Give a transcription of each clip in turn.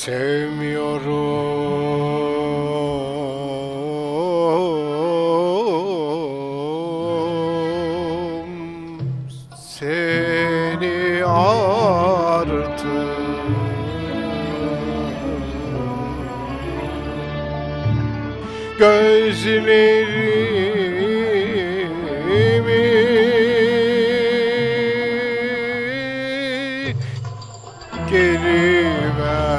Sevmiyorum. Seni artık. Gözlerimi geri ver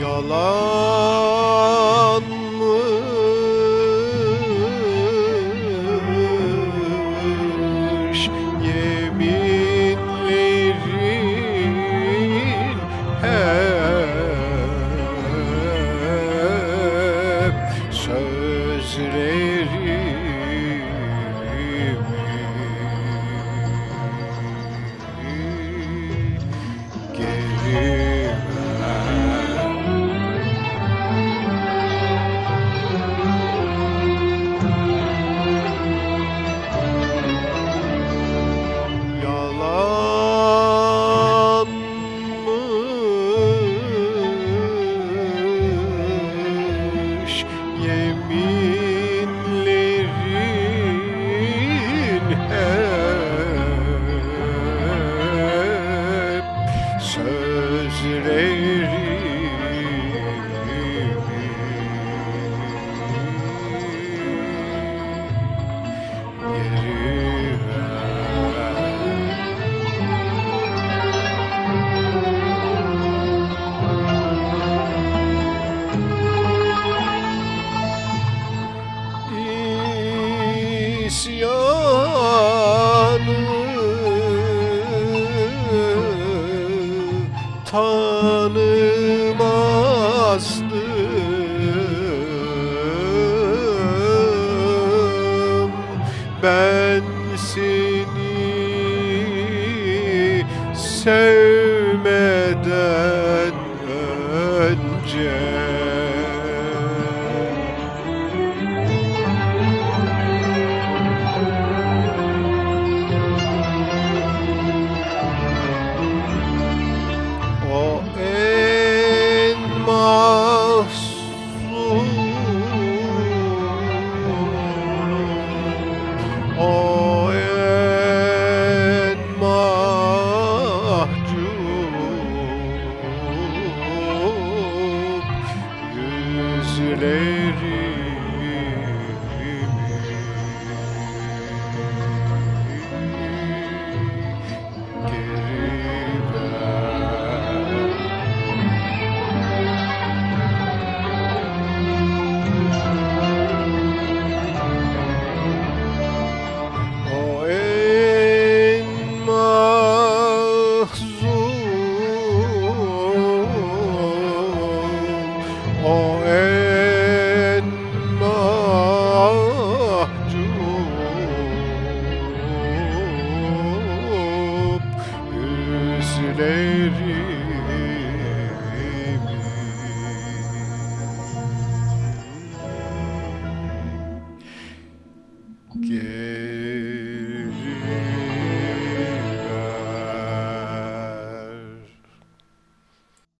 Yalanmış İsyanı tanımazdım. Ben seni sevmeden lady. Que é?